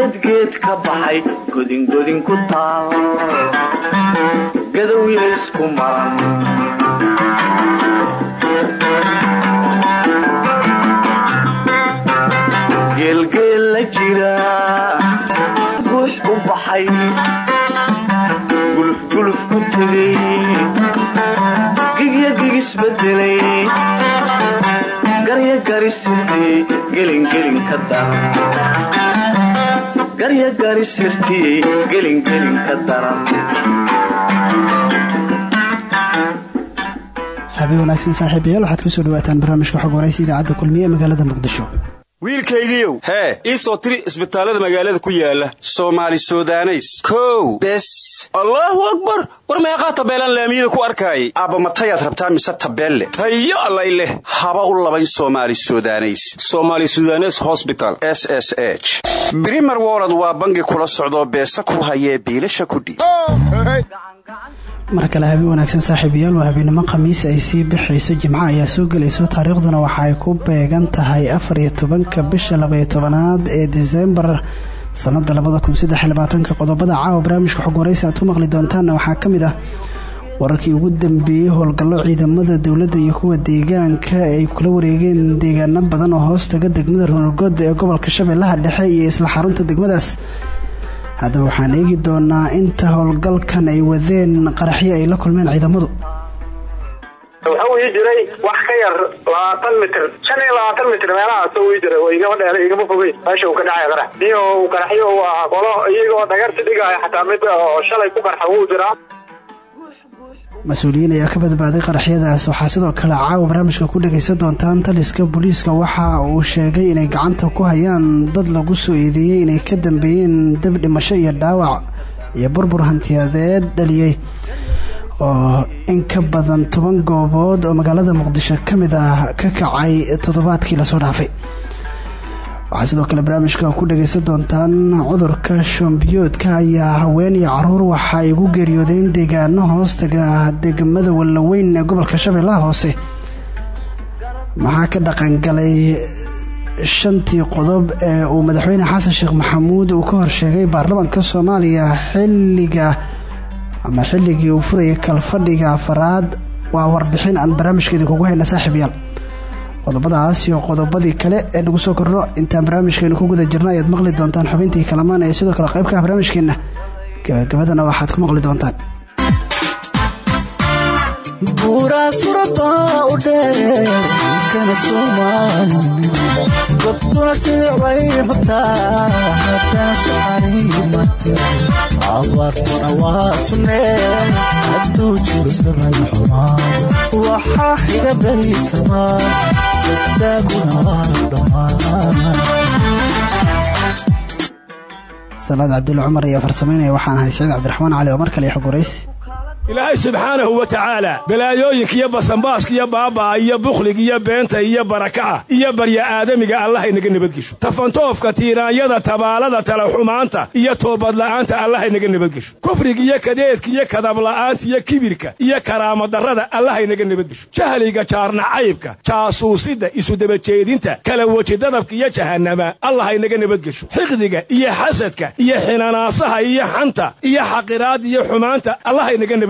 geedgeed ka baxay godingodin ku taal gadowya isku maran geelgeel la jira guux u baxay gulufguluf ku tegay gigya gigisbedelay garya garisirtiyey gelingelin ka daran garya garisirtiyey gelingelin ka daran. Habeen wanaagsan saaxiibayaal waxaad ku soo dhawaataan barnaamijka xog waraysa idaacadda kulmiye magaalada muqdisho wiilkaygiiow. Hee ii soo tiri isbitaallada magaalada ku yaalla soomaali sudaneys. Kow bes. Allaahu akbar! War meeqaa tabeelaan laamiyada ku arkaayay? Aabbamatayaad rabtaa mise tabeelle? Tayo allay leh. Haba u labayn soomaali sudaneys. Somaali sudanes hosbital s s h. Brimer wolod waa bangi kula socdoo beesa ku hayee biilasha kudhiib mar kale habeen wanaagsan saaxiibayaal waa habeenimo khamiis ay sii bixayso jimco ayaa soo gelayso. Taariikhduna waxa ay ku beegan tahay afar iyo tobanka bisha labaiyo tobanaad ee disembar sanada labada qodobada caawa barnaamijka xog aad ku maqli doontaanna waxaa ka mid ah wararkii ugu dambeeyey howlgallo ciidamada dowladda iyo kuwa deegaanka ay kula wareegeen deegaano badan oo hoostaga degmada ruunurgood ee gobolka shabeellaha dhexe iyo isla xarunta degmadaas haddaba waxaan eegi doonaa inta howlgalkan ay wadeen qaraxyo ay la kulmeen ciidamadu. Wuxuu ii jiray wax ka yar labaatan mitr shan iyo labaatan mitr meelahaasoo ii jiray oo igama dheer igama fogey meesha uu ka dhacay qarax. Iyo qaraxyo uu qolo iyagoo dhagarti dhigaayo xataa mid oo shalay ku qarxa wuu jiraa mas'uuliyiin ayaa ka badbaaday qaraxyadaas. Waxaa sidoo kale caawa barnaamijka ku dhagaysan doontaan taliska booliiska. Waxa uu sheegay inay gacanta ku hayaan dad lagu soo eedeeyey inay ka dambeeyeen dab dhimasho iyo dhaawac iyo burbur hantiyadeed dhaliyey oo in ka badan toban goobood oo magaalada muqdisho ka mid ah ka kacay toddobaadkii la soo dhaafay waxaa sidoo kale barnaamijka ku dhagaysan doontaan cudurka shoombiyoodka ayaa haween iyo carruur waxa ay ugu geeriyoodeen deegaano hoostaga degmada wallaweyn ee gobolka shabeellaha hoose. Maxaa ka dhaqangalay shantii qodob ee uu madaxweyne xasan sheekh maxamuud uu ka horsheegay baarlamaanka soomaaliya xilliga ama xilligii uu furayay kalfadhiga afaraad? Waa warbixin aan barnaamijka idinkugu hayna saaxiibayaal qodobadaas iyo qodobadii kale ee nagu soo korno intaan barnaamijkeenu ku guda jirno ayaad maqli doontaan xubintii kalamaan ee sidoo kale qaybka ah barnaamijkeenna. Gabagabadana waxaad ku maqli doontaan. Sidicaymaaasaarimaaabaartuna waa sunee hadduu jiro saman xumaan. Waxaa xiga dhammaan salaad cabdulla cumar ayaa farsamaynaya waxaan ahay saciid cali oo mar kale ilaahay subxaanahu wa tacaala balaayooyinka iyo basanbaaska iyo baaba'a iyo bukhliga iyo beenta iyo baraka'a iyo barya aadamiga allahaynaga nabadgesho. Tafantoofka tiiraanyada tabaalada talaxumaanta iyo toobadla'aanta allahaynaga nabadgesho. Kufriga iyo kadeedka iyo kadabla'aanta iyo kibirka iyo karaamadarrada allahaynaga nabadgesho. Jahliga jaarnacaybka jaasuusidda isudabajeedinta kala wejidadabka iyo jahannama allahaynaga nabadgesho. Xiqdiga iyo xasadka iyo xinanaasaha iyo xanta iyo xaqiraadda iyo xumaanta allahaynaga nabadgesho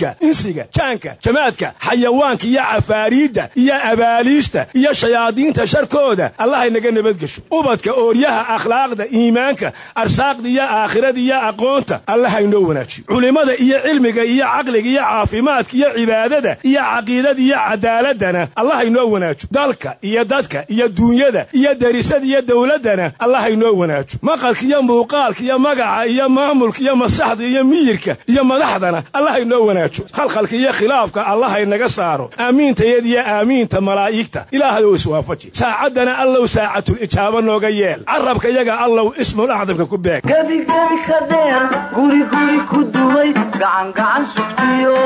jinka insiga jaanka jamaadka xayawaanka iyo cafaariidda iyo abaaliista iyo shayaadiinta sharkooda. Allahaynaga nabadgesho. Ubadka ooryaha akhlaaqda iimaanka arsaaqda iyo aakhirada iyo aqoonta. Allahaynoo wanaajiyo. Culimmada iyo cilmiga iyo caqliga iyo caafimaadka iyo cibaadada iyo caqiidada iyo cadaaladana allahaynoo wanaajo dalka iyo dadka iyo duunyada iyo derisada iyo dowladdana allahaynoo wanaajo maqalka iyo muuqaalka iyo magaca iyo maamulka iyo masaxda iyo miyirka iyo madaxdana allahaynoo wanaajo khalkhalka iyo khilaafka allahaynaga saaro. Aamiintayad iyo aamiinta malaa'igta. Ilaahayow iswaafaji. Saacaddana allow saacatul ijaaba nooga yeel. Carabka yaga allow ismul acdamka ku beeg. Gebigebi ka dheer guriguri ku duway gacangacan sugtiyo.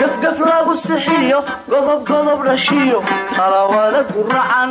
Gafgaf lagu sixiyo godobgodob dhashiyo qalawada guracan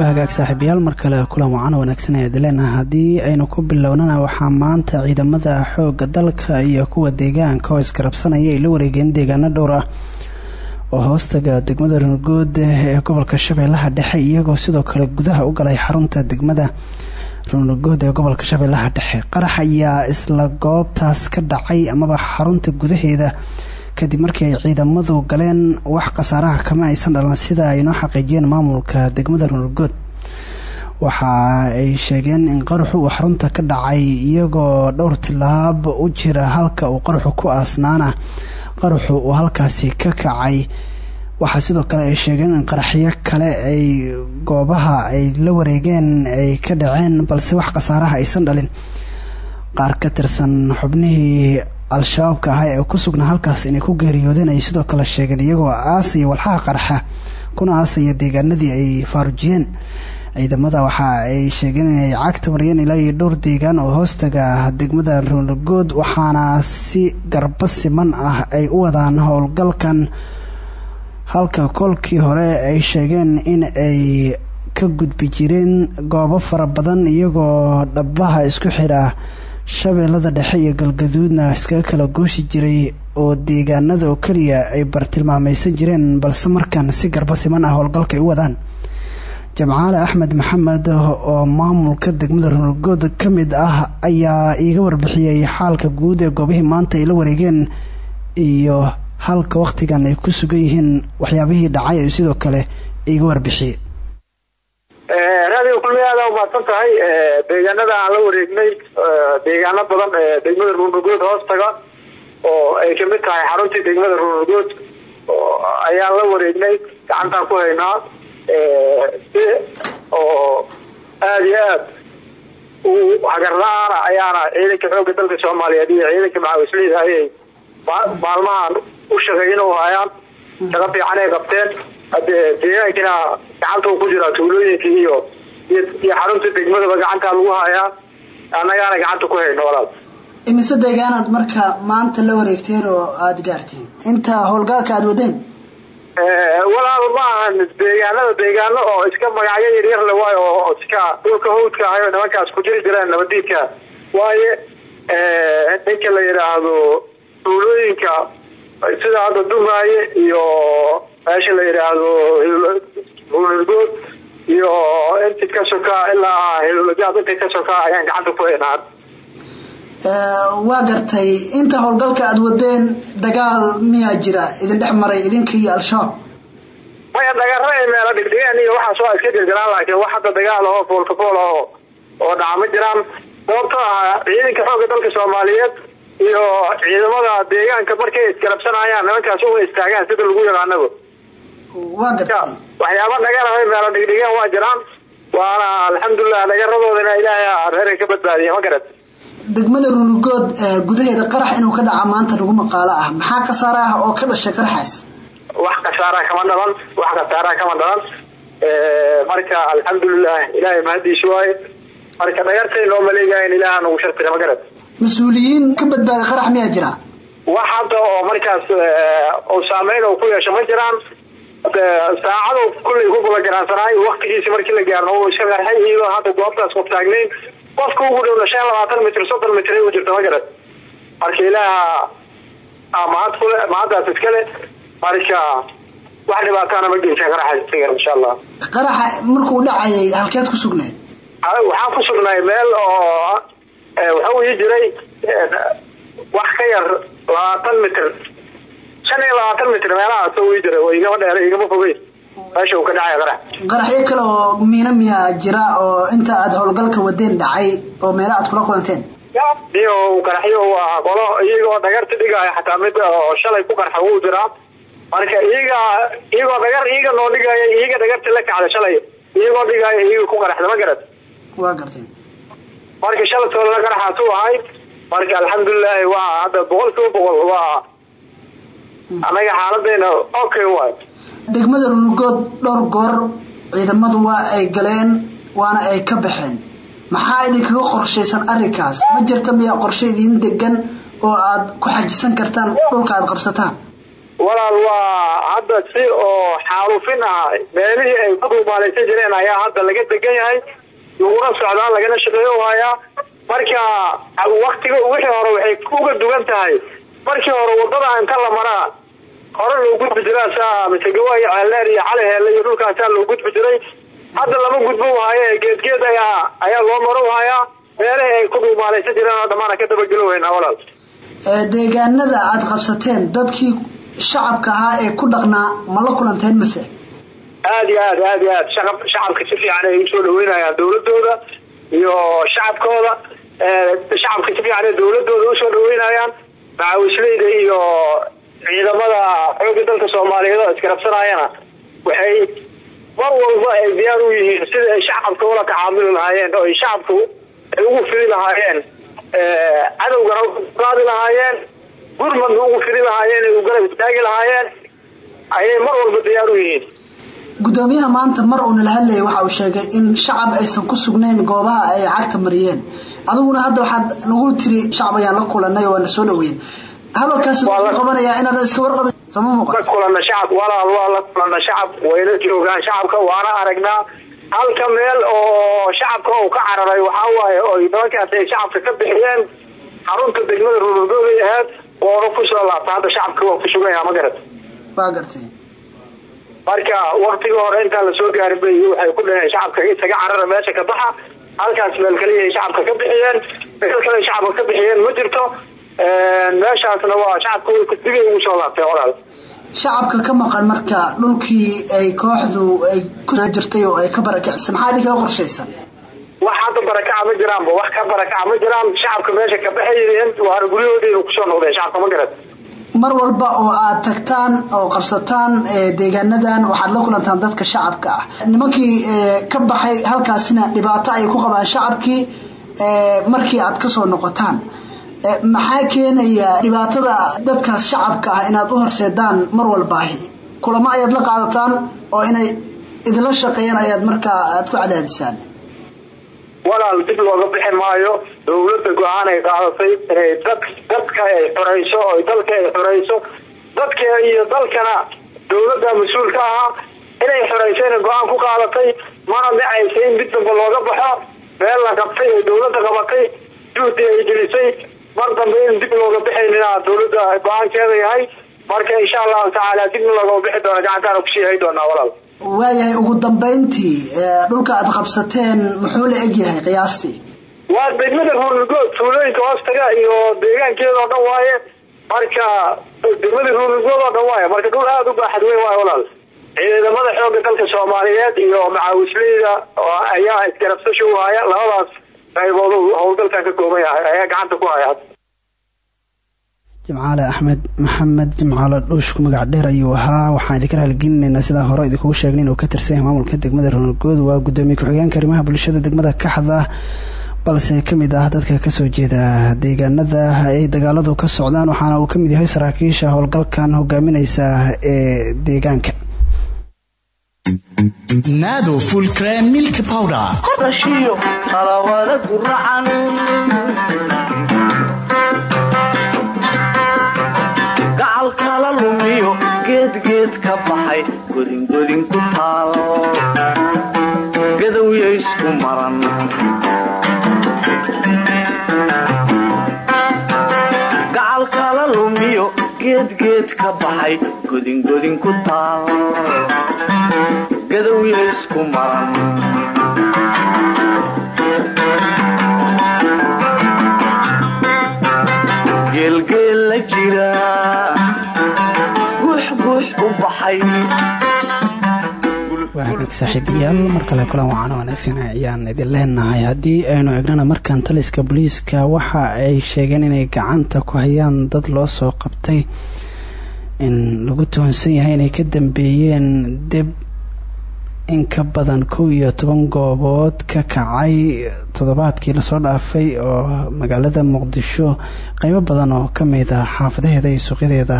waa hagaag saaxiibayaal. Mar kale kulan wacan wanaagsan ayaad leenaha haddii aynu ku bilownana waxaa maanta ciidamada xooga dalka iyo kuwa deegaanka oo isgarabsanaya ay la wareegeen deegaano dhowr ah oo hoostaga degmada runurgood ee gobolka shabeellaha dhexe iyagoo sidoo kale gudaha u galay xarunta degmada runurgood ee gobolka shabeellaha dhexe. Qarax ayaa isla goobtaas ka dhacay amaba xarunta gudaheeda kadib markii ay ciidamadu galeen wax khasaaraha kama aysan dhalan sida ay noo xaqiijiyeen maamulka degmada runurgood waxa ay sheegeen in qaraxu uu xarunta ka dhacay iyagoo dhowr tilaab u jira halka uu qaraxu ku aasnaana. Qaraxu uu halkaasi ka kacay. Waxaa sidoo kale ay sheegeen in qaraxyo kale ay goobaha ay la wareegeen ay ka dhaceen balse wax khasaaraha aysan dhalin. Qaar ka tirsan xubnihii al-shabaabka ahaa ee ku sugnaa halkaas inay ku geeriyoodeen ay sidoo kale sheegeen iyagoo aasaya walxaha qarxa. Kuna aasaya deegaanadii ay faarujiyeen. Ciidamada waxa ay sheegeen inay cagta mariyeen ilaa iyo dhowr deegaan oo hoostaga degmada ruunagood waxaana si garba siman ah ay u wadaan howlgalkan. Halka kolkii hore ay sheegeen in ay ka gudbi jireen goobo fara badan iyagoo dhabaha isku xidha shabeellada dhexe iyo galgaduudna iskaga kala gooshi jiray oo deegaanada oo keliya ay bartilmaamaysan jireen balse markan si garba siman ah howlgalka ay u wadaan. Jamcaale axmed maxamed oo maamulka degmada runagood ka mid ah ayaa iiga warbixiyey xaalka guud ee goobihii maanta ay la wareegeen iyo halka wakhtigan ay ku sugan yihiin waxyaabihii dhacay ay sidoo kale iiga warbixiyey raadiga kulmi aada umahadsan tahay deegaanada aan la wareegnay deegaano badan ee degmada ruunagood hoos taga oo ay ka mid tahay xaruntii degmada ruunagood ayaan la wareegnay gacantaan ku haynaa si oo aada iyo aad u hagar la'aana ayaana ciidanka xooga dalka soomaaliyeed iyo ciidanka macawisleyda ayay maalmahan u shaqeeyin u hayaan shaqo fiican ay qabteen deegaankina gacanta ku jiraa tuulooyinkii iyo iyo xarunta degmadaba gacantaa lagu hayaa annagaana gacanta ku hayno walaal imise deegaanaad marka maanta la wareegteen oo aada gaarteen inta howlgaalka aada wadeen walaal ma ahan deegaanada deegaano oo iska magacyo yaryar le waayo oo iska dhulka hawdka ahay oo nimankaas ku jiri jireen nabadiidka waaye ninka la yidhaahdo tuulooyinka sida hadda dumaaye iyo meesha la yidhaahdo hulgood iyo inti ka sokaa ilaa hiljaad inta ka sokaa ayaan gacanta ku haynaa waa gartay inta howlgalka aada wadeen dagaal miyaa jira? Idin dhex maray idinka iyo al-shabaab maya dagara ay meelo dhigdhigeen iyo waxaas waa iska jirjiraan laakiin wax hadda dagaal aho foolkafool aho oo dhaca ma jiraan. Sababto ah ciidanka xooga dalka soomaaliyeed iyo ciidamada deegaanka markay isgarabsanayaan nimankaas uga istaagaan sida lagu gartay. Waxyaaba dhagarahay meelo dhigdhigeen waa jiraan. Waana alxamdulilah dhagaradoodana ilaahay reerka ka badbaadiya ma garat degmada runugood gudaheeda qarax inuu ka dhaca maanta lagu maqaalo ah. Maxaa khasaare ah oo ka dhashay qaraxaas? Wax khasaara kama dhalan wax khasaara kama dhalan. Marka alxamdulilah ilaahay mahadiisi waaye. Marka dhagartay noo maleegayan ilaaha nagu shartira magarad mas'uuliyiin ka badbaaday qarax miyaa jira? Wax hadda oo markaas oo saameyn oo ku yeesho ma jiraan. Saacado kullay ku kula garaansanaayo waktigiisi markii la gaarno uu iska iyadoo hadda goobtaas qof taagnayn. Qofka ugu dhowna shan labaatan mitr soddon mitr ay u jirta magarad marka ilaaha mahad kule mahaddaas iskale marka wax dhibaatana ma geysan qaraxa sigar insha allah qaraxa markuu dhacayay halkeed ku sugnayd? Waxaan ku sugnaay meel oo wuxuu ii jiray wax ka yar labaatan mitr shan iyo labaatan mitr meelahaas ii jiray oo igama dheer igama fogeyn. Meesha uu ka dhacay qarax. Qaraxyo kale oo miina miyaa jira oo inta aad howlgalka wadeen dhacay oo meela aad kula kulanteen? Iyo qaraxyo waa qolo iyagoo dhagarta dhigaayo xataa mid oo shalay ku qarxa wuu jiraa. Marka iyaga iyagoo dhagar iyaga noo dhigaayo iyaga dhagarta la kacda shalay. Iyagoo dhigaayo iyaga ku qaraxda ma garad. Waa gartay marka shalatooda qaraxaasuu ahay. Marka alxamdulilaahi waa hadda boqol kiiba boqol waa anaga xaaladeena okay waay. Degmada runugood dhowr goor ciidamadu waa ay galeen waana ay ka baxeen. Maxaa idinkaga qorshaysan arrinkaas? Ma jirta miyaa qorshe idiin degan oo aad ku xajisan kartaan dhulka aad qabsataan? Walaal waa hadda si oo xaalufin ah meelihii ay ku dhumaalaysan jireen ayaa hadda laga degan yahay laguna socdaa lagana shaqeeyo hayaa marka waktiga wixii hore waxay uga dugan tahay. Markii hore waddada inta la maraa hore loo gudbi jiraa saa masegawaayo ceeldheer iyo cali heelle iyo dhulkaasaa loo gudbi jiray hadda lama gudbo haye geedgeed ayaa ayaa loo maro hayaa meelihii ay ku dhumaalaysan jireen oo dhammaana ka dabagelo weynaa walaal deegaanada aad qabsateen dadkii shacabka ahaa ee ku dhaqnaa ma la kulanteen mase aad iyo aad aad iyo aad. Shacab shacabka si fiican ay u soo dhaweynayaan dawladooda iyo shacabkooda. Shacabka si fiican ay dawladooda u soo dhaweynayaan macawisleyda iyo ciidamada xooga dalka soomaaliyeed oo iskarabsanayana waxay mar walba ay diyaar u yihiin sida ay shacabka ula tacaamuli lahaayeen oo ay shacabka ay ugu fidi lahaayeen. Cadowgana qaadi lahaayeen gurmadna ugu fidi lahaayeen ay ugarab istaagi lahaayeen. Ayay mar walba diyaar u yihiin gudoomiyaha maanta mar uu nala hadlayay waxa uu sheegay in shacab aysan ku sugnayn goobaha ay cagta mariyeen. Adiguna hadda waxaad nagu tiri shacab ayaan la kulanay oo waana soo dhaweyn hadalkaasi wuxuu qabanayaa inaad iska warqabin sooma muuqato la kulana shacab walaal waa la kulana shacab. Wayna joogaan shacabka waana aragnaa halka meel oo shacabka uu ka cararay. Waxaa waaye oo nimankaas ay shacabka ka bixiyeen. Xarunta degmada ruurdoobay ahayd woona ku soo laabta. Hadda shacabka waa ku suganya ma garat waa gartay marka waktigii hore intaan la soo gaarin bay waxay ku dhaheen shacabka isaga carara meesha ka baxa. Halkaas meel kaliya ay shacabka ka bixiyeen. Meel kale shacabka ka bixiyeen ma jirto. Meeshaasna waa shacabka dibay ugu soo laabtay walaal shacabka ka maqan marka dhulkii ay kooxdu ay ku jirtay oo ay ka barakicisay maxaa idinkaga qorshaysan? Wax hadda barakaca ma jiraanba wax ka barakaca ma jiraan. Shacabka meesha ka baxayeen waana guryahoodayna ku soo noqdeen shacabka ma garad mar walba oo aad tagtaan oo qabsataan deegaanadan waxaad la kulantaan dadka shacabka ah. Nimankii ka baxay halkaasina dhibaato ay ku qabaan shacabkii markii aad ka soo noqotaan. Maxaa keenaya dhibaatada dadkaas shacabka ah inaad u horseedaan mar walbaahi? Kulamo ayaad la qaadataan oo inay idinla shaqeeyaan ayaad markaa aad ku cadaadisaan walaal dib looga bixi maayo. Dawladda go'aan ay qaadatay dadka ay xorayso oo dalka ay xorayso. Dadka iyo dalkana dawladda mas'uul ahaa inay xoraysayna go'aan ku qaadatay. Mana dhacaysa in dib damba looga baxo. Meel la qabtay oo dawladda qabatay. Juhdi ay gelisay. Mar dambe in dib looga bixaynina dawladda go'aankeeda yahay. Marka insha allahu tacaala dibna looga bixi doona gacantaana ku sii hay doonaa walaal waayahay ugu dambayntii dhulka aad qabsateen muxuu la eg yahay qiyaastii? Waa degmada ruurnigood tuulooyinka hoostaga iyo deegaankeeda oo dhan waaye marka degmada ruurnigood oo dhan waaye marka dhul aada u baaxad weyn waaye walaal. Ciidamada xooga dalka soomaaliyeed iyo macaawisleyda ayaa isgarabsasho u haya labadaas qaybood howlgalkan ka kooban yahay ayaa gacanta ku haya jimcaale axmed maxamed jimcaale dhuushku magac dheer ayuu ahaa. Waxaan idinka raaligelinaynaa sidaan hore idinkugu sheegnay inuu ka tirsan yahay maamulka degmada ruurnigood waa gudoomiye ku-xigeenka arrimaha bulshada degmada kaxda balse ka mid ah dadka ka soo jeeda deegaanada ay dagaaladu ka socdaan waxaana uu ka mid yahay saraakiisha howlgalkan hogaamineysa ee deegaanka. Naado fulkrem milk powder godingodin ku taal gadowya isku maran. Gacal kala lumiyo geedgeed ka baxay godingodin ku taal gadowya isku maran saaxiibayaal mar kale kulan wacan wanaagsan ayaan idin leenahay. Haddii aynu egnana markan taliska booliiska waxa ay sheegeen inay gacanta ku hayaan dad loo soo qabtay in lagu tuhunsan yahay inay ka dambeeyeen deb in ka badan kow iyo toban goobood ka kacay. Toddobaadkii la soo dhaafay oo magaalada muqdisho qeybo badan oo ka mid ah xaafadaheeda iyo suuqyadeeda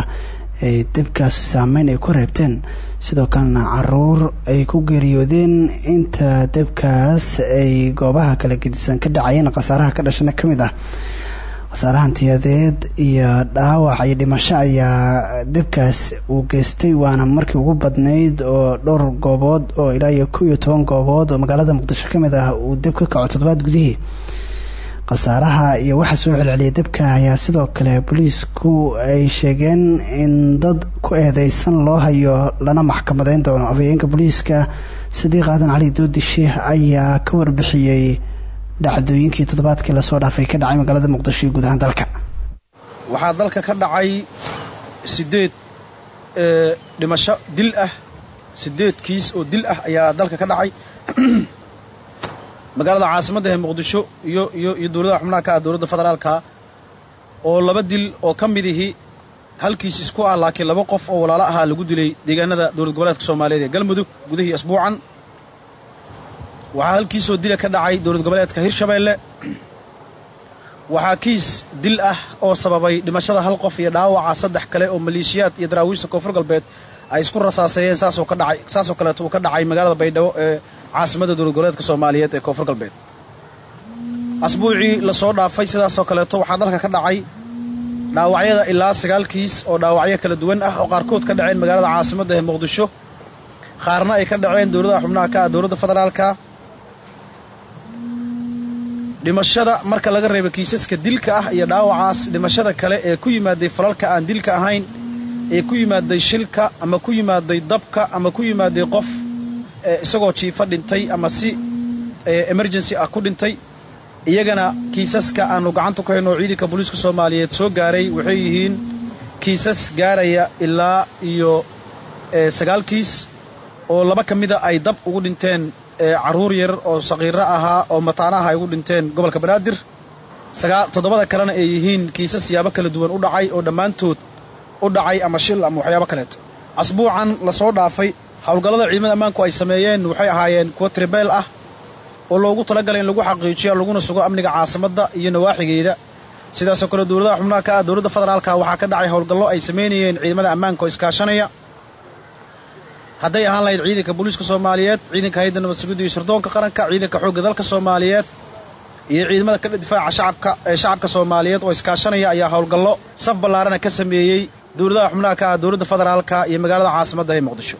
ay debkaas saameyn ay ku reebteen. Sidoo kalena carruur ay ku geeriyoodeen inta debkaas ay goobaha kala gedisan ka dhacayeen khasaaraha ka dhashana ka mid ah. Khasaaraha iyo dhaawac iyo dhimasho ayaa debkaas uu geystay waana markii ugu badnayd oo dhowr goobood oo ilaa iyo kow iyo toban goobood oo magaalada muqdisho ka mid ah uu deb ka kaco toddobaad gudihii khasaaraha iyo waxaa soo celceliyay debka ayaa sidoo kale booliisku ay sheegeen in dad ku eedeysan loo hayo lana maxkamadeyn doono. Afhayeenka booliiska sadiiq aadan cali doodishe ayaa ka warbixiyey dhacdooyinkii toddobaadkii la soo dhaafay ka dhacay magaalada muqdisho iyo guud dalka. Waxaa dalka ka dhacay siddeed ee dhimasho dil ah siddeed kiis oo dil ah ayaa dalka ka dhacay magaalada caasimadda ee muqdisho iyo iyo iyo dowladaha xubnaha ah dowladda federaalka oo laba dil oo ka midihi halkiis isku ah laakiin laba qof oo walaalo ahaa lagu dilay deegaanada dowlad goboleedka soomaaliyeed ee galmudug gudihii asbuucan. Waxaa halkiisoo dila ka dhacay dowlad goboleedka hirshabeelle. Waxaa kiis dil ah oo sababay dhimashada hal qof iyo dhaawaca saddex kale oo maleeshiyaad iyo daraawiishta koonfur galbeed ay isku rasaaseeyeen saasoo ka dhacay saasoo kaleeto uu ka dhacay magaalada baydhabo ee caasimadda dowlad goboleedka soomaaliyeed ee koonfur galbeed. Asbuucii la soo dhaafay sidaasoo kaleeto waxaa dalka ka dhacay dhaawacyada ilaa sagaal kiis oo dhaawacyo kala duwan ah oo qaarkood ka dhaceen magaalada caasimadda ee muqdisho. Qaarna ay ka dhaceen dowladaha xubnaha ka ah dowladda federaalka. Dhimashada marka laga reebo kiisaska dilka ah iyo dhaawacaas dhimashada kale ee ku yimaaday falalka aan dilka ahayn ee ku yimaaday shilka ama ku yimaaday dabka ama ku yimaaday qof isagoo jiifa dhintay ama si emergency ah ku dhintay. Iyagana kiisaska aanu gacanta ku hayno oo ciidanka booliiska soomaaliyeed soo gaaray waxay yihiin kiisas gaaraya ilaa iyo sagaal kiis oo laba ka mida ay dab ugu dhinteen carruur yar oo saqiiro ahaa oo mataanaha ay ugu dhinteen gobolka banaadir. Toddobada kalena ay yihiin kiisas siyaabo kala duwan u dhacay oo dhammaantood u dhacay ama shil ama waxyaabo kaleeto. Asbuucan la soo dhaafay howlgallada ciidamada ammaanku ay sameeyeen waxay ahaayeen kuwo tribeel ah oo loogu talagalay in lagu xaqiijiyo laguna sugo amniga caasimadda iyo nawaaxigeeda. Sidaasoo kale dowladaha xubnaha ah dowladda federaalka waxaa ka dhacay howlgallo ay samaynayeen ciidamada ammaanka oo iskaashanaya. Hadday ahaan lahayd ciidanka booliiska soomaaliyeed ciidanka hayadda nabad sugidda iyo sirdoonka qaranka ciidanka xoogga dalka soomaaliyeed iyo ciidamada ka difaaca shacabka ee shacabka soomaaliyeed oo iskaashanaya ayaa howlgallo saf ballaarana ka sameeyey dowladaha xubnaha ka ah dowladda federaalka iyo magaalada caasimadda ee muqdisho.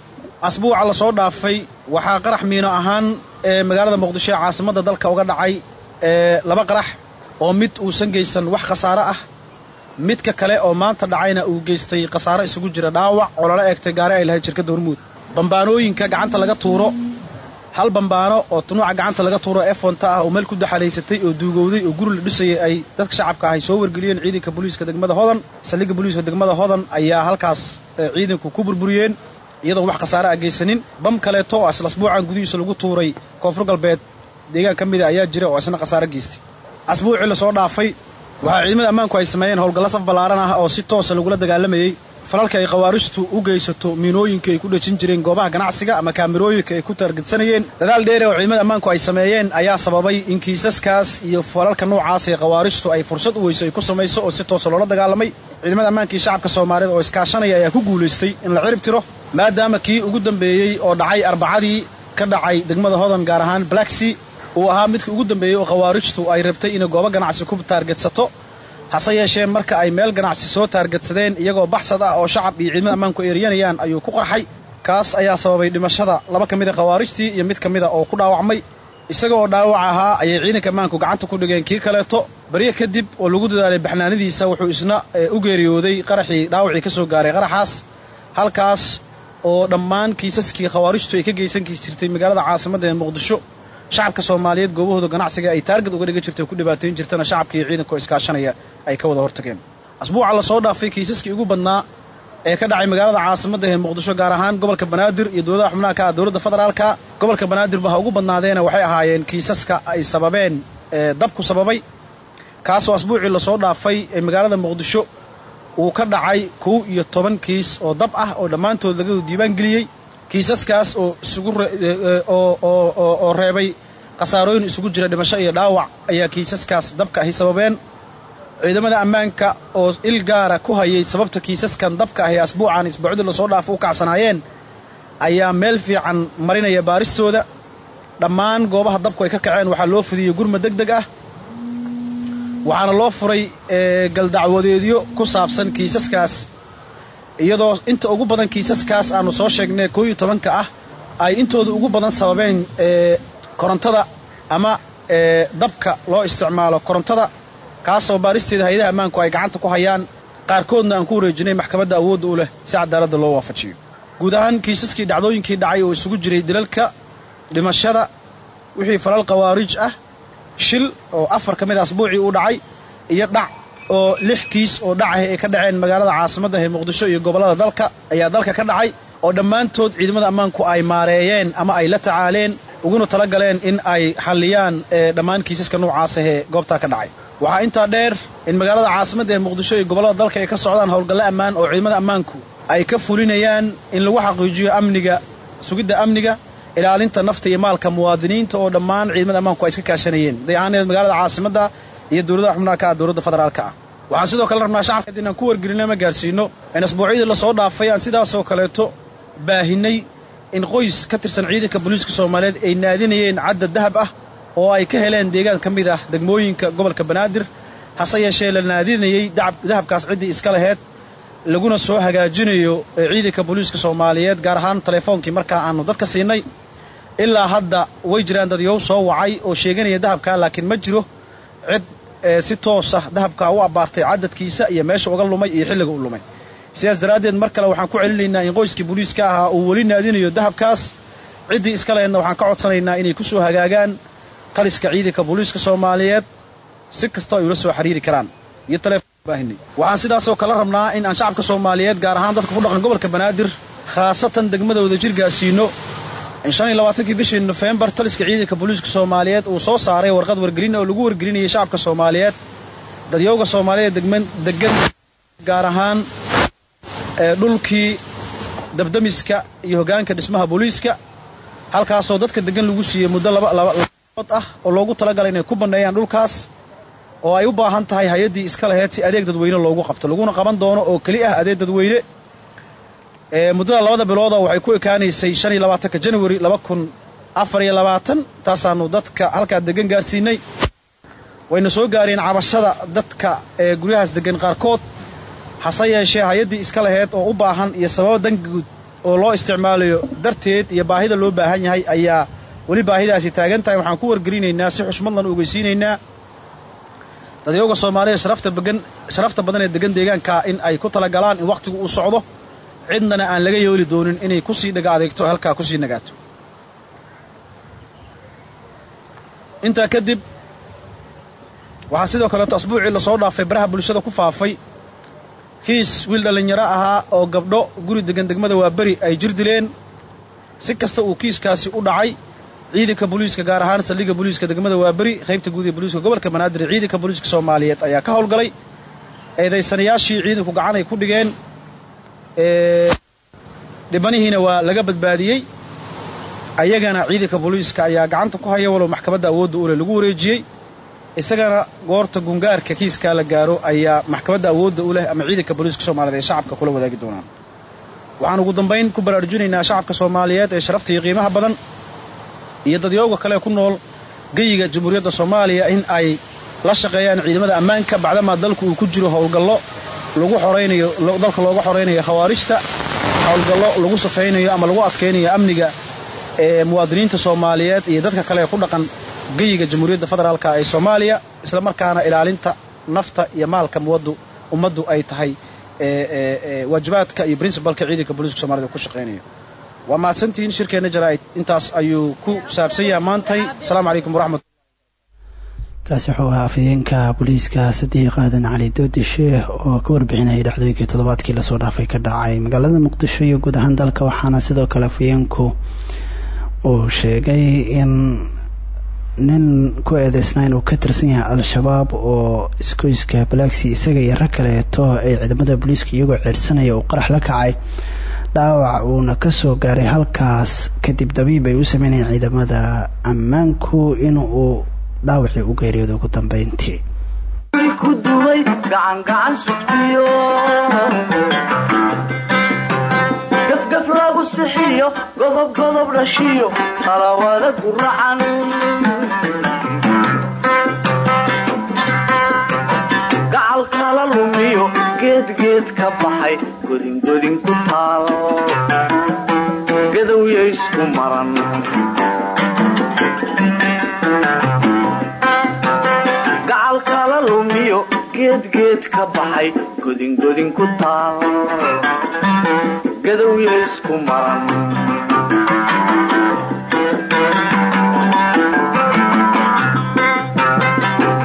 Asbuuca la soo dhaafay waxaa qarax miino ahaan ee magaalada muqdisho ee caasimadda dalka uga dhacay laba qarax oo mid uusan geysan wax khasaare ah midka kale oo maanta dhacayna uu geystay khasaaro isugu jira dhaawac oo lala eegtay gaari ay lahayd shirkadda hormuud. Bambaanooyinka gacanta laga tuuro hal bambaano oo tunuuca gacanta laga tuuro efonta ah oo meel ku daxalaysatay oo duugowday oo guri la dhisayay ay dadka shacabka ahay soo wargeliyeen ciidanka booliiska degmada hodan saldhigga booliiska degmada hodan ayaa halkaas ciidanku ku burburiyeen iyadoon wax khasaare a geysanin. Bam kaleeto oo asla asbuucan gudihiisa lagu tuuray koonfur galbeed deegaan ka mida ayaa jira oo isna khasaare geystay. Asbuucii la soo dhaafay waxaa ciidamada ammaanku ay sameeyeen howlgallo saf ballaaran ah oo si toosa lagula dagaalamayey falalka ay khawaarijtu u geysato miinooyinka ay ku dhejin jireen goobaha ganacsiga ama kaamirooyinka ay ku taargedsanayeen dadaal dheere oo ciidamada ammaanku ay sameeyeen ayaa sababay in kiisaskaas iyo falalka noocaas ee khawaarijtu ay fursad u weyso ay ku samayso oo si toosa loola dagaalamay. Ciidamada ammaankii shacabka soomaaliyeed oo iskaashanaya ayaa ku guulaystay in la cirib tiro maadaama kii ugu dambeeyey oo dhacay arbacadii ka dhacay degmada hodan gaar ahaan blacksea uu ahaa midkii ugu dambeeyey oo khawaarijtu ay rabtay inay goobo ganacsi ku taargetsato hase yeeshee marka ay meel ganacsi soo taargetsadeen iyagoo baxsad ah oo shacab iyo ciidamada ammaanku eeryanayaan ayuu ku qarxay. Kaas ayaa sababay dhimashada. Laba ka mida khawaarijtii iyo mid ka mida oo ku dhaawacmay. Isaga oo dhaawac ahaa ayay ciidanka ammaanku gacanta ku dhigeen kii kaleeto. Barye kadib oo lagu dadaalay baxnaanidiisa wuxuu isna u geeriyooday qaraxii dhaawacii ka soo gaaray qaraxaas. Halkaas oo dhammaan kiisaskii khawaarijtu ay ka geysan jirtay magaalada caasimadda ee muqdisho shacabka soomaaliyeed goobahooda ganacsiga ay taargad uga dhigan jirtay oo ku dhibaatayn jirtana shacabka iyo ciidanka oo iskaashanaya ay ka wada hortageen. Asbuuca la soo dhaafay kiisaskii ugu badnaa ee ka dhacay magaalada caasimadda ee muqdisho gaar ahaan gobolka banaadir iyo dowladaha xubnaha ka ah dowladda federaalka. Gobolka banaadirba ha ugu badnaadeena waxay ahaayeen kiisaska ay sababeen ee dabku sababay kaasoo asbuucii la soo dhaafay ee magaalada muqdisho uu ka dhacay kow iyo toban kiis oo dab ah oo dhammaantood laga diiwaan geliyey. Kiisaskaas oo isugu oo reebay khasaarooyin isugu jira dhimasho iyo dhaawac ayaa kiisaskaas dabka ahi sababeen ciidamada ammaanka oo il gaara ku hayay sababta kiisaskan dabka ahi asbuucan isbuucdii la soo dhaafo u kacsanaayeen ayaa meel fiican marinaya baaristooda. Dhammaan goobaha dabku ay ka kaceen waxaa loo fidiyey gurma deg deg ah waxaana loo furay galdacwadeedyo ku saabsan kiisaskaas. Iyadoo inta ugu badan kiisaskaas aannu soo sheegnay koo iyo tobanka ah ay intooda ugu badan sababeen korontada ama dabka loo isticmaalo korontada kaasoo baaristeeda hay'adaha ammaanku ay gacanta ku hayaan qaarkoodna aan ku wareejinay maxkamadda awoodda u leh si cadaaladda loo waafajiyo. Guud ahaan kiisaskii dhacdooyinkii dhacay oo isugu jiray dilalka dhimashada wixii falal khawaarij ah shil oo afar ka mid a asbuucii uu dhacay iyo dhac oo lix kiis oo dhacah ay ka dhaceen magaalada caasimadda ee muqdisho iyo gobollada dalka ayaa dalka ka dhacay oo dhammaantood ciidamada ammaanku ay maareeyeen ama ay la tacaaleen uguna tala galeen in ay xalliyaan dhammaan kiisaska noocaas ahee goobtaa ka dhacay waxaa intaa dheer in magaalada caasimadda ee muqdisho iyo gobollada dalka ay ka socdaan howlgalle ammaan oo ciidamada ammaanku ay ka fulinayaan in lagu xaqiijiyo amniga sugidda amniga ilaalinta nafta iyo maalka muwaadiniinta oo dhammaan ciidamada ammaanku ay iska kaashanayeen. Day ahaaneed magaalada caasimadda iyo dowladaha xubnaha ah dowladda federaalka ah. Waxaan sidoo kale rabnaa shacabka inaan ku wargelino ama gaarsiino in asbuucyadii la soo dhaafay aan sidaasoo kaleeto baahinay in qoys ka tirsan ciidanka booliiska soomaaliyeed ay naadinayeen cadda dahab ah oo ay ka heleen deegaan ka mid ah degmooyinka gobolka banaadir hase yeeshee la naadinayey dahabkaas ciddii iska laheyd laguna soo hagaajinayo ciidanka booliiska soomaaliyeed gaar ahaan teleefoonkii markaa aannu dadka siinay. Ilaa hadda way jiraan dadyow soo wacay oo sheeganaya dahabkaa laakiin ma jiro cid si toos ah dahabkaa u abbaartay cadadkiisa iyo meesha uga lumay iyo xilliga u lumay. Sidaas daraaddeed mar kale waxaan ku celinaynaa in qoyskii booliiska ahaa uu weli naadinayo dahabkaas. Ciddii iska laheydna waxaan ka codsanaynaa inay ku soo hagaagaan taliska ciidanka booliiska soomaaliyeed si kasta ay ula soo xiriiri karaan. Iyo taleefonbaahinay waxaan sidaasoo kala rabnaa in aan shacabka soomaaliyeed gaar ahaan dadka ku dhaqan gobolka banaadir khaasatan degmadooda jir gaarsiino in shan iyo bishii nofembar taliska ciidanka booliiska soomaaliyeed uu soo saaray warqad wargelin oo lagu wargelinayay shacabka soomaaliyeed. Dadyowga soomaaliyeed degan gaar ahaan dhulkii dabdamiska iyo hoggaanka dhismaha booliiska. Halkaasoo dadka deggan lagu siiyey muddo labaod ah oo loogu talagalay inay ku banneeyaan dhulkaas oo ay u baahan tahay hay'addii iska laheyd si adeeg dadweyne loogu qabto. Laguna qaban doono oo keli ah adeeg dadweyne. Muddada labada bilooda waxay ku ekaanaysay shan iyo labaatanka janwari laba kun afar iyo labaatan taasaannu dadka halkaa deggan gaarsiinay. Wayna soo gaareen cabashada dadka ee guryahaas deggan qaarkood. Hase yeeshee hay'addii iska laheyd oo u baahan iyo sababo danguud oo loo isticmaalayo darteed iyo baahida loo baahan yahay ayaa weli baahidaasi taagan tahay. Waxaan ku wargelinaynaa si xushmadlan u ogeysiinaynaa. Dadyowga soomaaliya sharafta badan ee deggan deegaanka in ay ku talagalaan in wakhtigu uu socdo. Cidnana aan laga yeeli doonin inay ku sii dhaga adeegto halkaa ku sii nagaato intaa kadib waxaa sidoo kaleeto asbuucii la soo dhaafay baraha bulshada ku faafay. Kiis wiil dhallinyaro ahaa oo gabdho guri deggan degmada waaberi ay jir dileen si kasta uu kiiskaasi u dhacay ciidanka booliiska gaar ahaan saldhigga booliiska degmada waaberi qaybta guud ee booliiska gobolka banaadir ee ciidanka booliiska soomaaliyeed ayaa ka howlgalay eedaysanayaashii ciidanku gacan ay ku dhigeen dhibanihiina waa laga badbaadiyey. Ayagana ciidanka booliiska ayaa gacanta ku haya walow maxkamadda awoodda ule lagu wareejiyey. Isagana goorta gungaarka kiiskaa la gaaro ayaa maxkamadda awoodda u leh ama ciidanka booliiska soomaaliyeed ay shacabka kula wadaagi doonaan. Waxaan ugu dambayn ku baraarujinaynaa shacabka soomaaliyeed ee sharafta iyo qiimaha badan iyo dadyooga kale ku nool geyiga jamhuuriyadda soomaaliya in ay la shaqeeyaan ciidamada ammaanka bacdamaa dalku uu ku jiro howlgallo lagu xoraynayo dalka looga xoraynayo khawaarijta howlgallo lagu safaynayo ama lagu adkaynayo amniga ee muwaadiniinta soomaaliyeed iyo dadka kale ku dhaqan geyiga jamhuuriyadda federaalka ee soomaaliya islamarkaana ilaalinta nafta iyo maalka muwaddu ummaddu ay tahay waajibaadka iyo princibalka ciidanka booliiska somalida ku shaqaynayo waa mahadsantihiin shirkeenna jaraa'id. Intaas ayuu ku saabsan yaha maantay. Asalaamu calaykum waraxmat kaasi wuxuu ahaa afhayeenka booliiska sadiiq aadan cali doodishe oo ka warbixinayay dhacdooyinkii toddobaadkii la soo dhaafay ka dhacay magaalada muqdisho iyo guud ahaan dalka. Waxaana sidoo kale afhayeenku uu sheegay in nin ku eedeysnaa inuu ka tirsan yahay al-shabaab oo iskoyska balaaksi isaga iyo rag kaleeto ay ciidamada booliiska iyagoo ceersanaya uu qarax la kacay dhaawac uuna ka soo gaaray halkaas kadib dabiib ay u sameynayeen ciidamada ammaanku inuu dhaawacii u geeriyooda ugu dambeyntii ku duway gacangacan sugtiyo. Gafgaf lagu sixiyo godob godob dhashiyo qalawada guracan gacal kala lumiyo geedgeed ka baxay godingodin ku taal gadowya isku maran. Gacal kala lumiyo geedgeed ka baxay godingodin ku taal gadowya isku maran.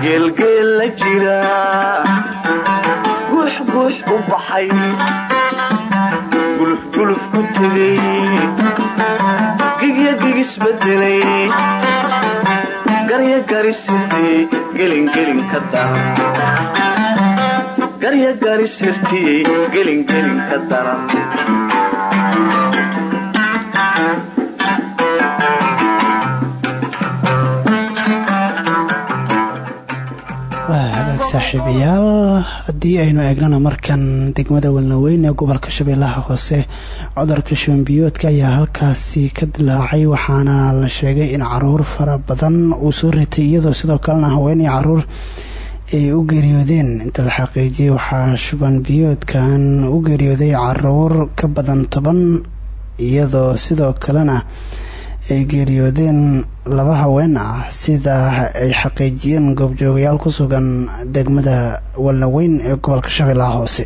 Geelgeel la jira guux guux u baxay tegay gigya gigisbedelay garya garisirtiyey gelingelin ka daran garya garisirtiyey gelingelin ka daran waa hagaag saaxiibayaal haddii aynu eegnana markan degmada walnaweyn ee gobolka shabeellaha hoose cudurka shoombiyoodka ayaa halkaasi ka dilaacay waxaana la sheegay in carruur fara badan uu soo ritay iyadoo sidoo kalena haweenii carruur ay u geeriyoodeen. Inta la xaqiijiyay waxaa shuban biyoodkan u geeriyooday carruur ka badan toban iyadoo sidoo kalena ay geeriyoodeen laba haween ah sida ay xaqiijiyeen goobjoogayaal ku sugan degmada walnaweyn ee gobolka shabeellaha hoose.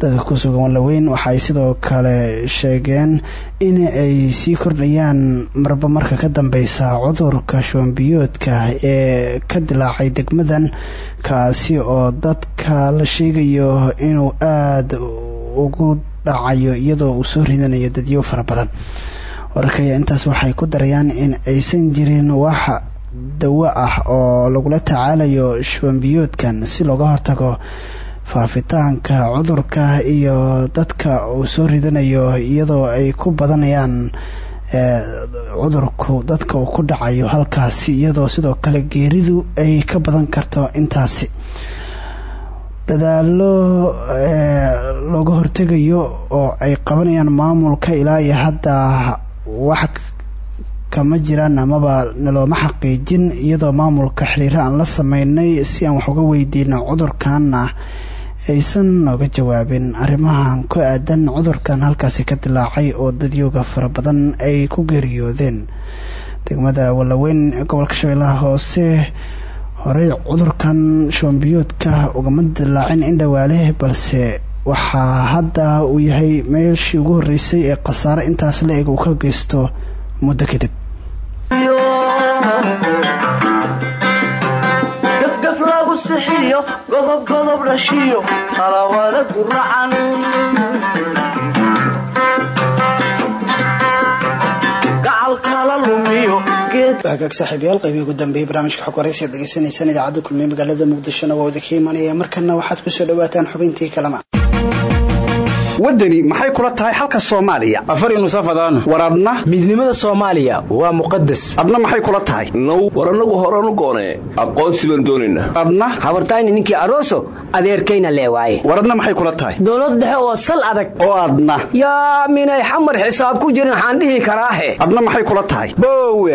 Dadka ku sugan walnaweyn waxaay sidoo kale sheegeen in ay sii kordhayaan marba marka ka dambeysa cudurka shoombiyoodka ee ka dilaacay degmadan kaasi oo dadka la sheegayo inuu aada ugu dhacayo iyadoo uu soo ridanayo dadyo fara badan wararka ayaa intaas waxay ku darayaan in aysan jirin wax dawo ah oo lagula tacaalayo shubanbiyoodkan si looga hortago faafitaanka cudurka iyo dadka uu soo ridanayo iyadoo ay ku badanayaan cudurku dadka uu ku dhacayo halkaasi iyadoo sidoo kale geeridu ay ka badan karto intaasi. Dadaalo looga hortegayo oo ay qabanayaan maamulka ilaa iyo hadda wax kama jiraan amaba nalooma xaqiijin iyadoo maamulka xiriiro aan la sameynay si aan wax uga weydiino cudurkanna aysan nooga jawaabin. Arrimahan ku aadan cudurkan halkaasi ka dilaacay oo dadyooga fara badan ay ku geeriyoodeen. Degmada walaweyn ee gobolka shabeellaha hoose horey cudurkan shoombiyoodka ugama dilaacin indhawaale balse waxaa hadda uu yahay meeshii ugu horreysay ee khasaare intaas la eg uu ka geysto muddo kadib. Gafgaf lagu sixiyo godob godob dhashiyo qalawada guracan gacal kala lumiyo hagaag saaxiibayaal qaybii ugu dambeeyay barnaamijka xog waraysiad degeysanaysaan idaacadda kulmiye magaalada muqdishona waa idinka imanaya markana waxaad ku soo dhawaataan xubintii kalama waddani maxay kula tahay xalka soomaaliya? Afari nusafadaan war adna? Midnimada soomaaliya waa muqadas adna maxay kula tahay? Now war annagu horanu goonee aqoonsi baan doonaynaa adna? Habartayni ninkii aroso adeerkayna lee waaye war adna maxay kula tahay? Dowlad dhexe oo sal adag. Oo adna. Yaa minay xamar xisaab ku jirin waxaan dhihi karaahe. Adna maxay kula tahay? Boowe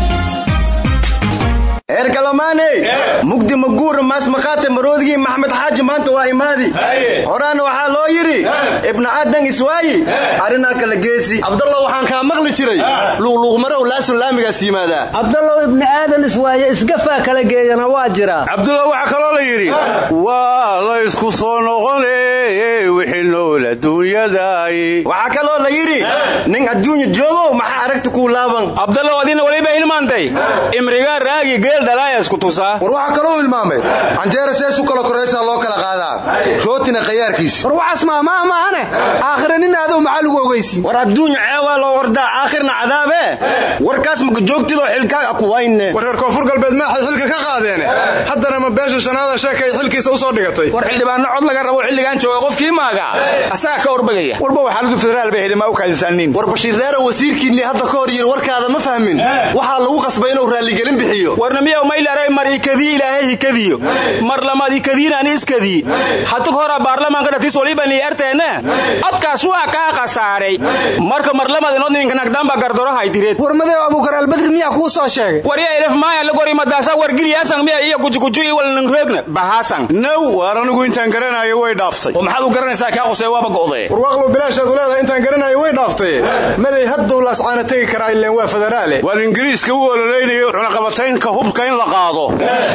eerkalamaane mugdi maguura maasmaqaate maroodgii maxmed xaaji maanta waa imaadi. Horaana waxaa loo yidhi ibna aadan iswaayi arrinaa kala geesi. Cabdallow waxaan kaa maqli jiray. Luuqluuqmarow laasun laamigaas yimaadaa. Cabdallow ibni aadan iswaaye isgafaa kala geeyana waa jiraa cabdullah waxaa kaloo la yidhi waa la ysku soo noqone wixii nool adduunyadaay waxaa kaloo la yidhi nin adduunya joogow maxaa aragta kuu laaban. Cabdallow adina weliba hilmaantay. Imrigaa raagi geel dhalaayasku tusaa war waxaa kaloo hilmaamay. Canjeera seesu kala koraysaa loo kala qaadaa. Rootina khayaarkiis war waxaas maamaha maahane aakhira nin aadow maxaa lagu ogeysiin war adduunya ceewaa loo ordaa aakhirna cadaabe. Warkaas maka joogtidoo xilkaaga kuwayne. War reer koonfur galbeed maaxay xilka ka qaadeene. Haddana ma beesha shanaada sheeka ay xilkiisa u soo dhigatay. War xildhibaanno cod laga rabo xilligan jooga qofkii maaga. Asaga ka orbagaya warba xaaladu federaal bay helima u kaadisaaniin war bashiir reera wasiirkiinnii hadda ka hor yiri warkaada ma fahmin. Waxaa lagu qasbay inuu raalligelin bixiyo. Warnamiyow maylaray mar ikadii ilaahay hikadiyo mar lamaad ikadiinani iskadii hatuk hora baarlamaanka dhatis walibani arteene codkaas waa kaa khasaaray. Marka mar lamad inod ninka nagdamba gardoro haytireed war madew abuukar albadri miyaa kuu soo sheegay? Warya ilaf maaya lagori madaasa wargiliyaasan miya iyo gujuguju iyo walnangroogna bahaasan naw waar anigu intaan garanayo way dhaaftay. Oo maxaad u garanaysaa kaa qusee waaba go'dee? Warwaaqlow bilaashaad u leedahay intaan garanayo way dhaaftay. Maday hadduu laascaana tegi karaa ileen waa federaale. Waar ingiriiska u ololeynayo cunaqabataynka hubka in la qaado.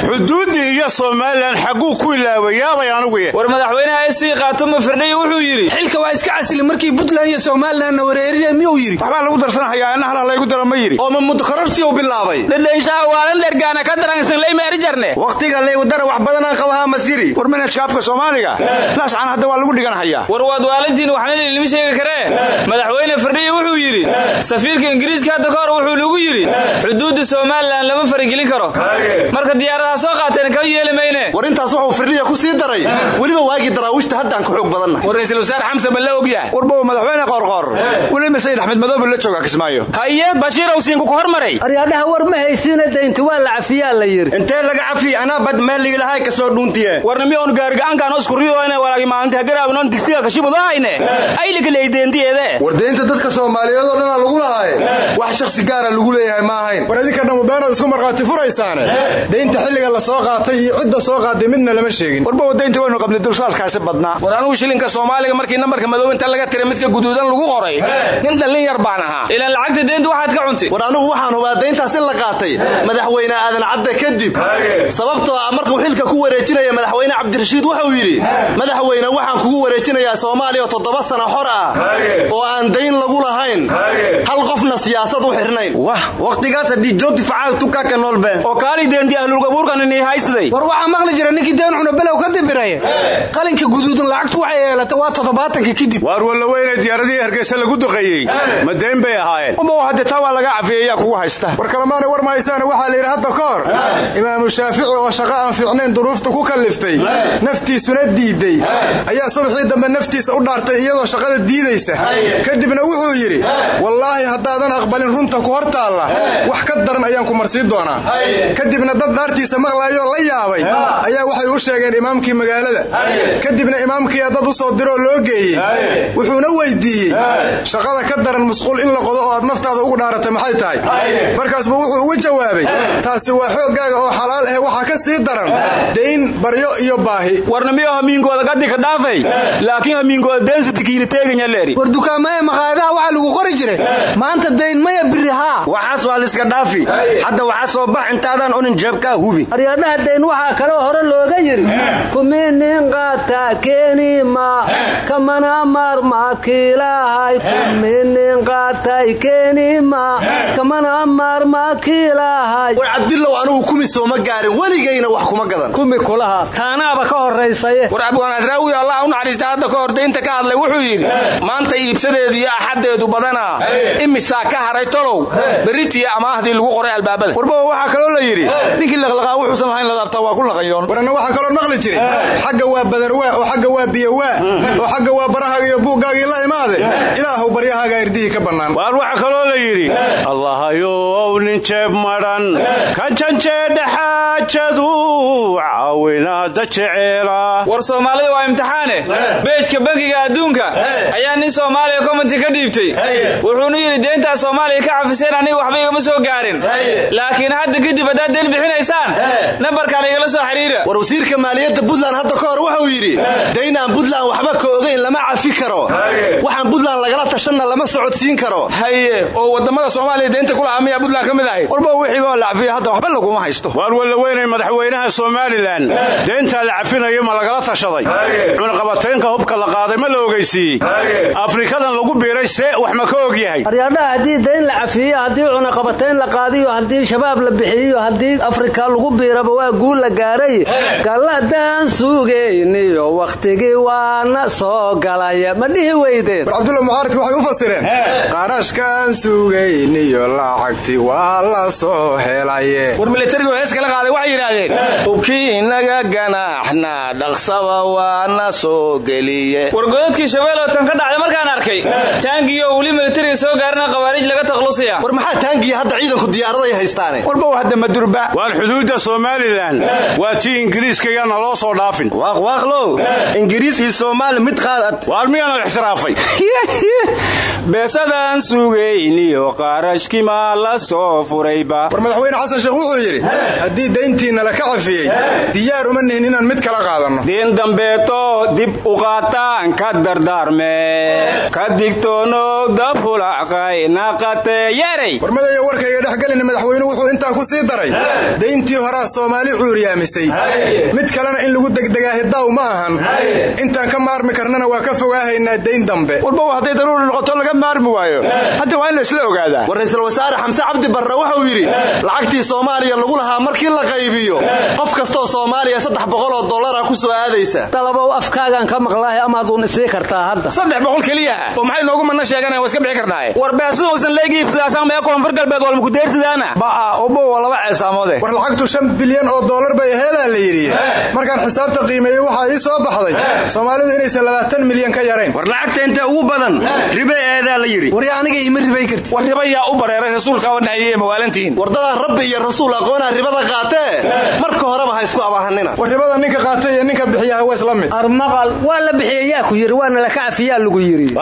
Xuduuddii iyo somalilan xagguu ku ilaaway yaabay anuguye war madaxweynaha sii qaatoma firdhay wuxuu yidhi xilka waa iska casili markii puntland iyo somalilanna wareeriya miyuu yidhi. Waxbaa lagu darsanhayaa ina halah laygu dara ma yidhi. Oo ma mudakororsi u bilaabay? Dhedhenshaha waalan dhergaana ka daransan leymeeri jarne. Wakhtiga leywdara wax badanaan qabahaa masiri war manhajka afka soomaaliga? Laascan hadda waa lagu dhiganhayaa war waad waalantiin waxna lilima sheegi karee? Madaxweyne firdhiyi wuxuu yidhi safiirka ingiriiska hadda ka hor wuxuu nagu yidhi xuduudda somalilan lama faragelin karo. Marka diyaaradaha soo qaateen ka yeeli mayne. War intaas wuxuu firdhiya ku sii daray. Weliba waagii daraawiishta haddaan ka xoog badanna war ra'iisul wasaare xamse ma la ogyahay warba madaxweyne qoorqoor weliba sayid axmed madoobe la jooga kismaayo? Haye bashiir owsiinku ku hormaray. Aryaadhaha war ma haysiina daynta waa la cafiyaa la yidhi. Intee laga cafiy anaa bad meeligi lahay ka soo dhuuntiye. Warnami oon gaarigacankaan iskuriyoone walaagi maalinta garaabinon digsiga kashibudahayne aylikaleydeendiyeede war deynta dadka soomaaliyeed oo dhanaa lagu lahaaye wax shakhsi gaara lagu leeyahay ma ahayn. War idinka dhammu beenaad isku markhaati furaysaane. Deynta xilliga la soo qaatay iyo cidda soo qaaday midna lama sheegin. Warba daynta waynu qabnay dulsaalkaasi badnaa. War shilinka soomaaliga markii nambarka madow inta laga tiray midka guduudan lagu qoray nin dhallin yar baan ahaa. Ilaan lacagta deynta waxaad ka cuntay war anugu waxaan hubaa dayntaas in la qaatay madaxweyne aadan cadde kadib. Sababtoo ah markuu xilka ku wareejinaya madaxweyne cabdirashiid wuxuu yidhi madaxweyne waxaan kugu wareejinayaa soomaaliya oo toddoba sana xor ah oo aan dayn lagu lahayn qofna siyaasad u xirnayn. Wah wakhtigaas haddii joogti facaal tukaaka noolbe oo kaali deenti ahlulgabuurkanini haysaday war waxaa maqli jira ninkii deen cuna below ka dibiraya qalinka guduudan lacagtu waxay yeelatay waa toddobaatanka kadib. Waar walla weyne diyaaradihii hargeysa lagu duqeeyey. Ma bay ahaayeen. Uma hadde taa waa laga cafiyey ayaa kugu haysta. War kalemaana war mahaysaane waxaa la yidhi hadda ka hor imaamu shaafici oo shaqo aan fiicnayn duruufta ku kalliftay. Naftiisuna diidday ayaa subaxii dambe naftiisa u dhaartay iyadoo shaqada diidaysa. Kadibna wuxuu yidhi wallaahi haddaadan aqbalin runta ku hor taalla wax ka daran ayaan ku marsii doonaa. Kadibna dad dhaartiisa maqlaayoo la yaabay. Ayaa waxay u sheegeen imaamkii magaalada. Kadibna imaamkiiya dad u soo diroo loo geeyey. Wuxuuna weydiiyey shaqada ka daran musqul in la qodo oo aad naftaada ugu dhaaratay maxay tahay? Markaasba wuxuu jawaabay taasi waa xooggaaga oo xalaal ah waxaa ka sii daran. Dayn baryo iyo baahi. Warnamiyo hamiinkooda gadi ka dhaafay laakiin hamiinkooda deensutikiina teeganya leeri. War dukaamaya maqaayadaha waxaa lagu qori jiray maanta dayn maya biri haa waxaas waa liska dhaafi. Hadda waxaa soo bax intaadan unin jeebkaa hubi. Aryadhaha dayn waxaa kaloo hore looga yidhi kuminin qaata keenima kamana maarma kiilahay kuminin qaatay keenima kamana maarma kiilahay war cabdillow anugu kumi sooma gaarin weligayna wax kuma gadan. Kumi kulaha taanaaba ka horraysaye war abwaanadraawi allah u naxariista hadda ka hor daynta ka hadlay wuxuu yidhi maanta iibsadeedu iyo axaddeedu badanaa imisaa ka haray tolow? Berritiya amaahdii lagu qoray albaabada. Warba waxaa kaloo la yidhi ninkii laqlaqaa wuxuusan lahayn ladaabtaa waa ku laqayoon. Waranna waxaa kaloo maqli jiray xagga waa badarwaa oo xagga waa biyowaa oo xagga waa barahaaga iyo buuggaagii la imaade. Ilaahu baryahaaga irdihii ka bannaan. Waar waxaa kaloo la yidhi allahayow nin jeeb madhan ka janjeedha xaajadu caawinaada jeceela. War soomaalida waa imtixaane. Beejka bangiga adduunka ayaa nin soomaaliya commenti ka dhiibtay. Wuxuuna yidhi deyntaas soomaaliya ka cafiseen aniga waxba igama soo gaarin. Laakiin hadda kadib haddaad deen bixinaysaan nambarkan igala soo xiriira. War wasiirka maaliyadda buntland hadda ka hor wuxuu yidhi daynaan buntland waxba ka ogayn lama cafi karo. Waxaan buntland lagala tashanna lama socodsiin karo. Haye. Oo waddamada soomaaliya deynta kulahaa miyaa buntland ka mid ahayd. Warba wixii baa la cafiya hadda waxba laguma haysto. Waar wallaweynay madaxweynaha somalilan. Deyntaa la cafinayo ma lagala tashaday. Cunaqabataynka hubka la qaaday ma la ogeysiiyey. Afrikadan lagu biiray see wax ma ka og yahay aryadhaha haddii dayn la cafiyo haddii cunaqabatayn la qaadiyo haddii shabaab la bixiyo haddii afrika lagu biiraba waa guul la gaaray galladaan sugayniyo wakhtigii waana soo galaya ma dhihi weydeen. War mucaaradki waxay u fasireen qarashkaan sugayniyo lacagti waa la soo helaye war milatarigu hees kala qaaday waxay yidhaahdeen ubkii inaga ganaaxna dhaqsaba waana soo geliye. War godadkii shabeeloo tan ka dhacday markaan arkay taangiyo weli milatariga soo gaarina khawaarij laga taklusaya war maxaa taangiya hadda ciidanku diyaaraday haystaane? Warba hadda madurba. Waar xuduudda somalilan waa tii ingiriiska yaana loo soo dhaafin. Waaqwaaqlow ingiriis iyo soomaali mid qaadad. Waar miyaana ixtiraafay. Beesadaan sugayniyo qarashkimaa la soo furayba. War madaxweyne xasan sheekh wuxuu yidhi haddii dayntiinna la ka cafiyey diyaar uma nihin inaan mid kala qaadanno diin dambeeto dib u qaataan ka dardaarme warmadaya warkayga dhexgelina madaxweynuhu wuxuu intaa ku sii daray. Dayntii horaa soomaali cuuryaamisay mid kalena in lagu degdegaahi daaw ma ahan. Intaan ka maarmi karnana waa ka fogaahaynaa dayn dambe. Warba hadday daruuri noqoto laga maarmi waayo. Hadda waa in la isla ogaadaa. War ra'iisul wasaare xamse cabdi barre wuxuu yidhi lacagtii soomaaliya lagu lahaa markii la qaybiyo qof kastoo soomaaliya saddex boqoloo dollara ku soo aadaysa. Dalabow afkaagaan ka maqlaahay amaaduun isii kartaa hadda. Saddex boqol keliya. Oo maxay noogu manna sheeganaya waa iska bixi karnaaye. War beesada uusan leegiibsadaasan mee koonfur galbeed walmakudeersidaana ba'a obo waa laba war lacagtu shan bilyan oo dollar bay aheedaa la yidhi. Markaan xisaabta qiimeeyey waxaa ii soo baxday. Soomaalidu inaysan labaatan milyan ka yarayn war lacagta inta ugu badan ribe eedaa la yidhi. Warya aniga ima ribay karti war riba yaa u bareeray rasuulka oo nahiyey mawaalantihiin wardadaan rabbi iyo rasuul aqoonaa ribada qaatee. Marka horeba ha isku abaahanina war ribada ninka qaatay iyo ninka bixiyaha waa isla mid. Armaqal waa la bixiya yaa ku yidhi waana laka cafiyaa lagu yidhi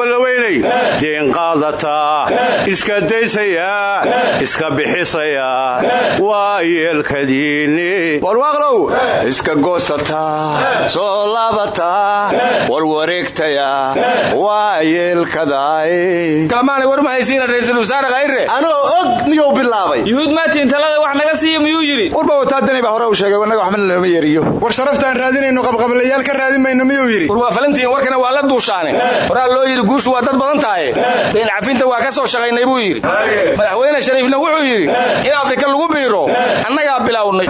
waaryaalo wallaweynay deen qaadataa iska daysayaa iska bixisayaa waa yeelkadiinni warwaaqlow. Iska goosataa soo laabataa warwareegtayaa waa yeelkadaay kalamaanay war ma haysiina ra'iisul wasaare khayre? Anoo og miyuu bilaabay? Yuhuud maatiin talada wax naga siiya miyuu yidhi? Warba wataadani baa hore u sheegay wanaga waxba looma yeeriyo war sharaftaan raadinayno qabqablayaal ka raadin mayno miyuu yidhi? War waa falantiin warkana waa la duushaane. Horaa loo yidhi guushu waa dad badan tahay. Dayn cafinta waa ka soo shaqaynay buu yidhi. Madaxweyne shariifna wuxuu yidhi in afrika lagu biiro annagaa bilownay.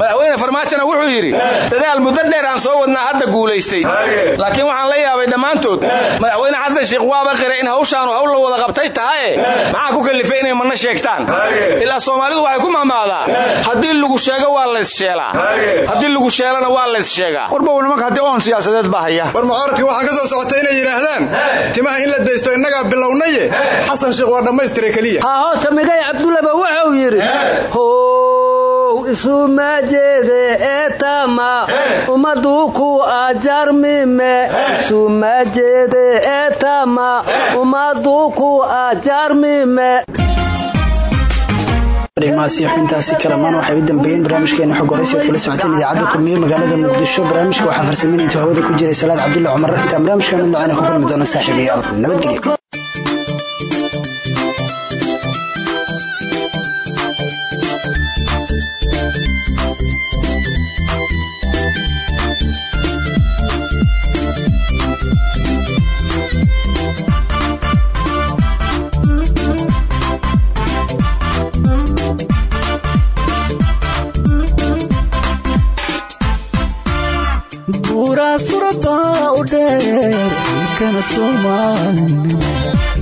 Madaxweyne farmaajona wuxuu yidhi dadaal muddo dheer aan soo wadnaa hadda guulaystay. Laakiin waxaan la yaabay dhammaantood madaxweyne xasan sheekh waaba qiray in hawshaanu hawl la wada qabtay tahaye maxaa ku kallifay inay manna sheegtaan? Ilaa soomaalidu waxay ku mahmaadaa. Haddii lagu sheego waa layssheelaa haddii lagu sheelana waa layssheegaa warbow nimanka haddii oon siyaasadeed baa haya war mucaaradka waxaa ka soo socotay inay yidhaahdaan timaha in la daysto innagaa bilownaye xasan sheekh waa dhammaystira keliya haa hoose migay cabdullaba wuxuu yidhi how isuma jeede eetama ummadu ku ajarmime isuma jeede eetama ummadu ku ajarmime arimahaasi xubintaasi kalamaan waxay u dambeeyeen barnaamijkeena xog horaysi oad kala socoteen idaacadda kulmiye magaalada muqdisho. Barnaamijka waxaa farsameyn intuu hawada ku jiray salaad cabdulla cumar. Intaan barnaamijka mid lacayna ku kulmi doona saaxiibayaal nabadgelyo dheer ilkana soomaalinimo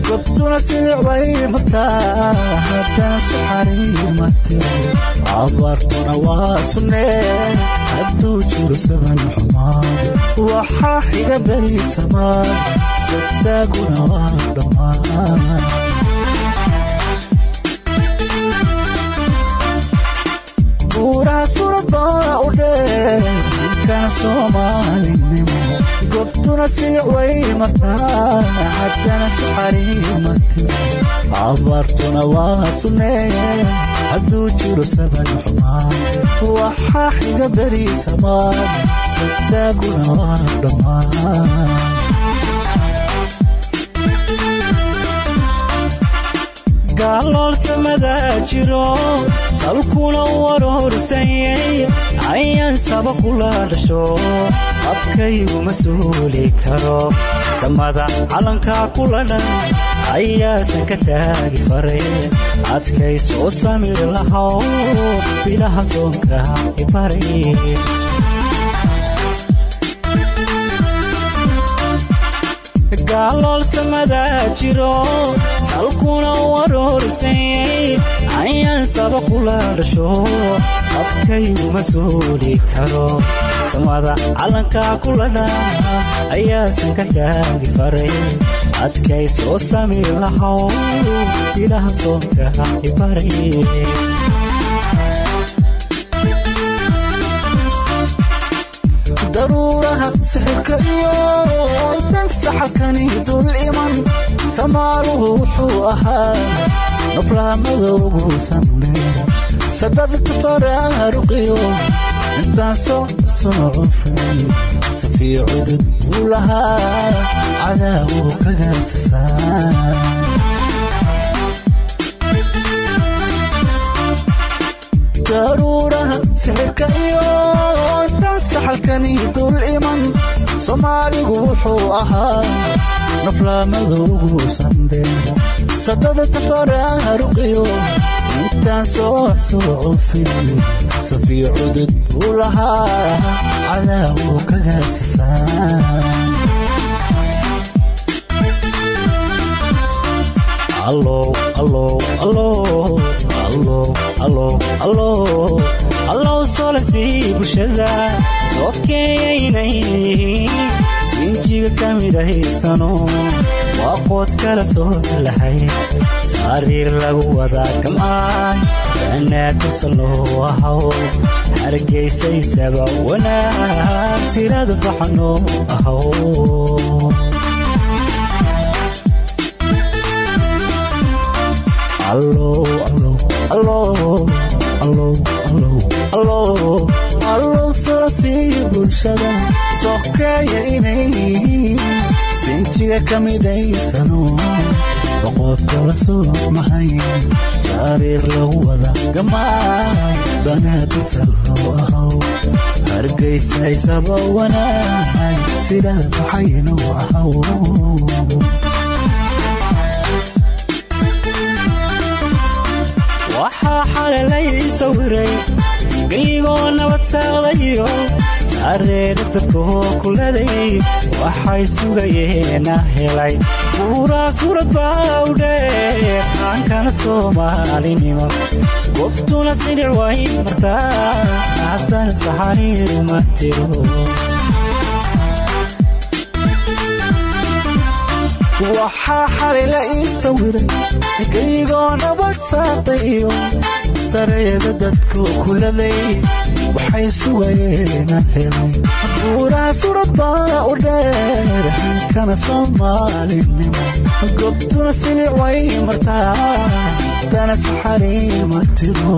gobtuna silic way martaa haddana saxariimate abaartuna waa sunnee hadduu jiro saban xumaad waxaa xiga beri samaad sagsaaguna waa dhammaan. Buuraha surad baa u dheer ilkana soomaalinimo gobtuna silic way martaa haddana saxariimate abaartuna waa sunnee hadduu jiro saban xumaan. Waxaa xiga beri samaad sagsaaguna waa dhammaan. Gaaloolsamadaa jiro salkuna warorsanyay ayaan saba kula dhasho abkaygu ma suuli karo samada calankaa kula ayaasan ka taagi faray adkay soo samir lahow bilaha soonka ibaray gaaloolsamadaa jiro salkuna warorsanyay ayaan saba kula dhasho abkaygu ma suuli karo samada calankaa kula dhan ayaasan ka taagi faray adkay soo samir lahow bilaha soonka ibaray daruuraha sixirka iyo intan saxalkani dul iman. Samaaruhu wuxuu ahaa naflaamadowgu sandheer sadadka faraaruqiyo intaan soo cufan safiicudud buu lahaa cadaabu kagaasasaan daruuraha sixirka iyo intaan saxalkani dul iman soomaaligu wuxuu ahaa naflaamadowgu sandheer sadada tafaraaruqiyo intaan soo soo cufin safiyo cudud buu lahaa cadaabu kagaasasaan allow solasii bulshada sookeeyaynay sinjiga ka mid ahaysano waa qood kala soo lahay sariir lagu wadaa gam'aan banaadirsa loo ahaw hargaysaysaba wanaag sirada baxanoo ahaw allow solasii bulshada sokeeya inay sinjiga ka midaysano boqood kala soo mahayn sariir lagu wada gamaay banaadisa loo ahaw hargaysaysaba wanaag sidada baxayno ahaw sareera dadkoo kuladay waxay sugayeena helay. Buuraa suurad baa u dheer aankana soomaalinimo gobtuna sidhic way martaa haddana saxariir ma tiro. Waxaa xalila ii sawiray geygoo nabad saaqday iyo sareeda dadku kuladay waxay sugayeena helay. Buuraha surad baa u dheer hankana soomaalinimo. Gobtuna silic martaa dana saxariir ma tiro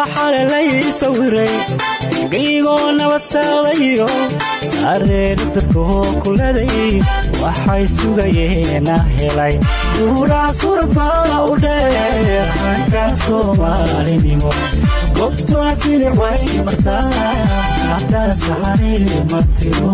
waxaa xalalay sawiray geygoo nabad saaqdayo sareera dadkoo kuladay waxay sugayeena helay. Buuraha surad baa u dheer hankana soomaalinimo. Gobtuna silic way martaa haddana saxariir ma tiro